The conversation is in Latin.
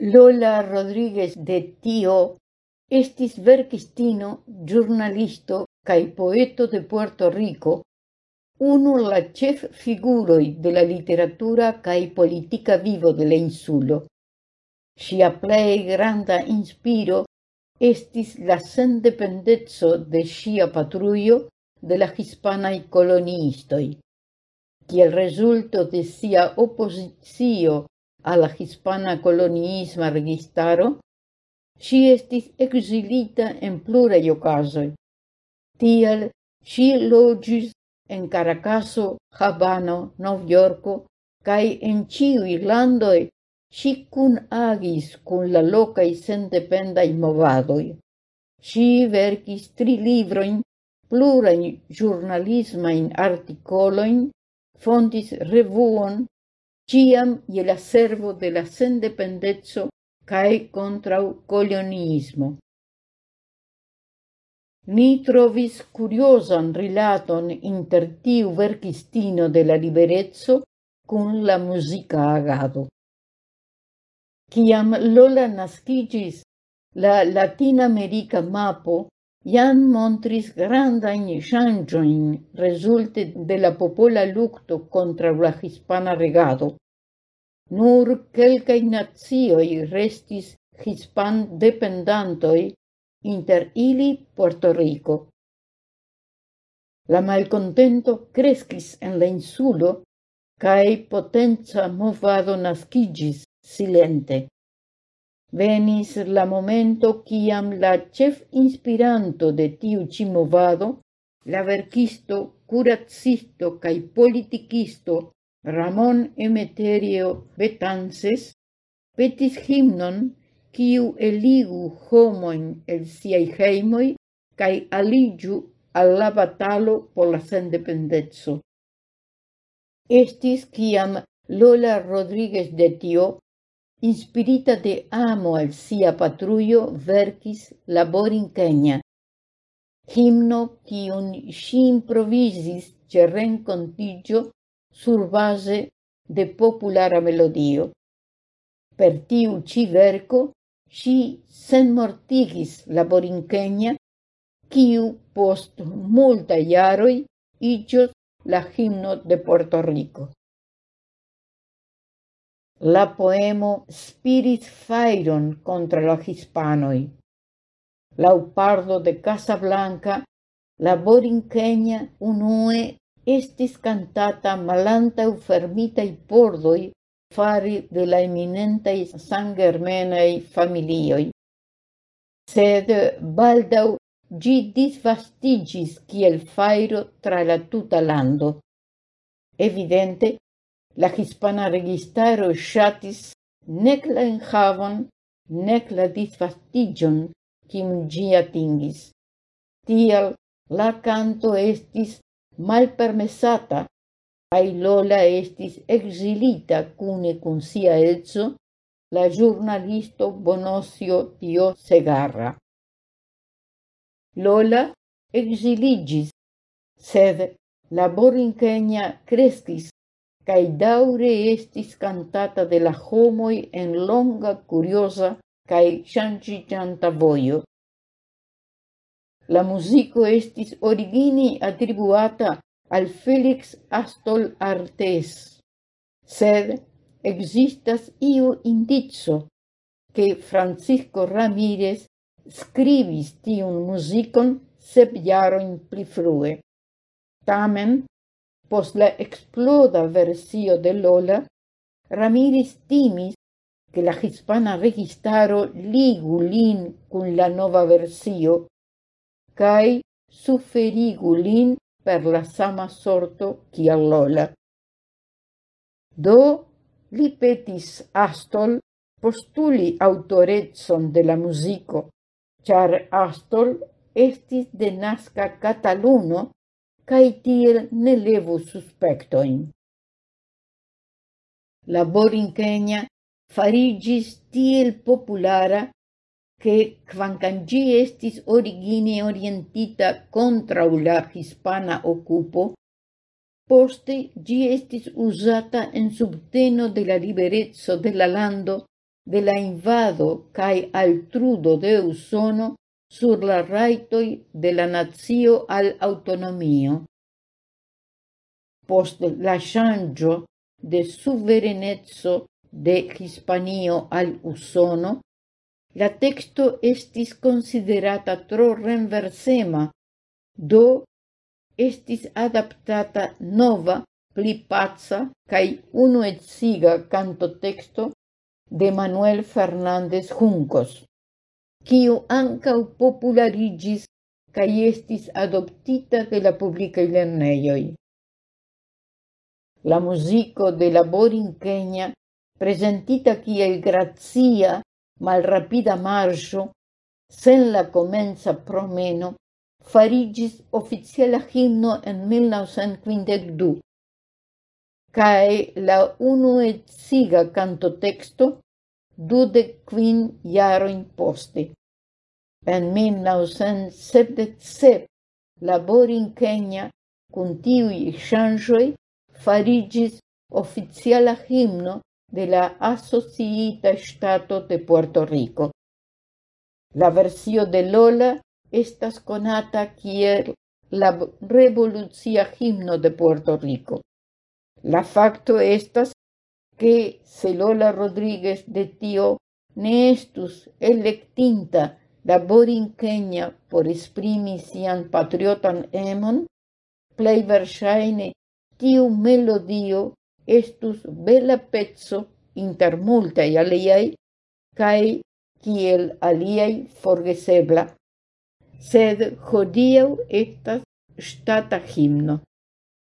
Lola Rodriguez de Tio estis verkistino, giornalisto kaj poeto de Puerto Rico, unu la chef figuroj de la literatura kaj politika vivo de la insulo. Ŝia plej granda inspiro estis la sendependeco de ŝia patrujo de la hispanaj koloniistoj. Kiel rezulto de sia opozicio alla hispana coloniisma registaro, si estis exilita en pluraj okazoj. Tial si logis en Caracaso, Habano, Novjorko cae en ciu Irlandoi si cun agis cun la locai sendependai movadoi. Si verkis tri libroin, plurain giurnalismain articoloin, fondis revuon ciam je la servo de la sendependezzo cae contrau coloniismo. Ni trovis curiosan rilaton inter tiu verkistino de la liberezzo cun la musica agado. Ciam Lola nascigis, la latinamerika mapo jam montris grandajn ŝanĝojn rezulte de la popola lukto kontraŭ la hispana regado. Nur kelkaj nacioj restis hispan dependantoi inter ili Puerto Rico. La malcontento crescis en la insulo, cae potenza movado nascigis silente venis la momento kiam la chef inspiranto de tiu ĉi movado, la verquisto, curatsisto cae politikisto Ramon Emeterio Betances petis himnon kiu eligu homoin el siai heimoi cae aligiu alla batalo por la sendependezzo. Estis kiam Lola Rodríguez de Tio Inspirita de amo al sia patrujo verkis laborinkenja. Himno kiun ŝi improvizis ĉe renkontiĝo surbaze de populara melodio. Per tiu ĉi verko ŝi senmortigis laborinkenja, kiu post multaj jaroj iĝos la himno de Puerto Rico. La poemo Spirit Fairon contra la hispanoi. Lau pardo de Casablanca, la borinqueña unue estis cantata malanta fermita i pordoi fari de la eminentai sangermenai familioi. Sed baldau gi disvastigis kiel fairo tra la tuta lando. Evidente, La hispana registaro shatis nec la enhavon, nec la disfastigion kiun gi atingis. Tial la canto estis malpermesata, ai Lola estis exilita cune cun sia edzo, la giornalisto Bonosio Tio Segarra. Lola exiligis, sed laborincenia crescis cae daure estis cantata de la homoi en longa, curiosa, cae ŝanĝiĝanta voio. La musico estis origini attribuata al Felix Astol Artes, sed existas iu indico che Francisco Ramírez scribis tiun musicon sep jaroin pli frue. Tamen, Post la exploda versio de Lola, Ramírez timis que la hispana registaro ligu lin cun la nova versio cae suferigu lin per la sama sorto kiel Lola. Do li petis Astol postuli autoretson de la musico, char Astol estis de nasca cataluno cae tiel ne levu suspectoin. La borincegna farigis tiel populara che quancam gi estis origine orientita contra la hispana occupo, poste gi estis usata en subteno de la liberezzo de la lando de la invado cae altrudo de usono sur la raitoi de la nazio al autonomio. Post la changio de suverenezzo de Hispanio al Usono, la texto estis considerata tro renversema, do estis adaptata nova, pli pazza, cae unu et siga canto texto de Manuel Fernández Juncos, quiu ancau popularigis cae estis adoptita de la publikaj lerneioi. La musico de la Borinkenia, presentita kiel mal rapida marcio, sen la comenza promeno, farigis oficiala himno en 1952, cae la unue canto texto dudek kvin jarojn poste. En 1977 labori in Kenya cun tiui ŝanĝoj farigis oficiala himno de la Asociita Stato de Puerto Rico. La versio de Lola estas conata kiel la revolucia himno de Puerto Rico. La facto estas que Celola Rodríguez de tio ne estus electinta laborinqueña por esprimi sian patriotan emon, plei versaine tiu melodio estus bela pezzo inter multae aliei, cae kiel aliei forgesebla, sed hodiau estas stata himno.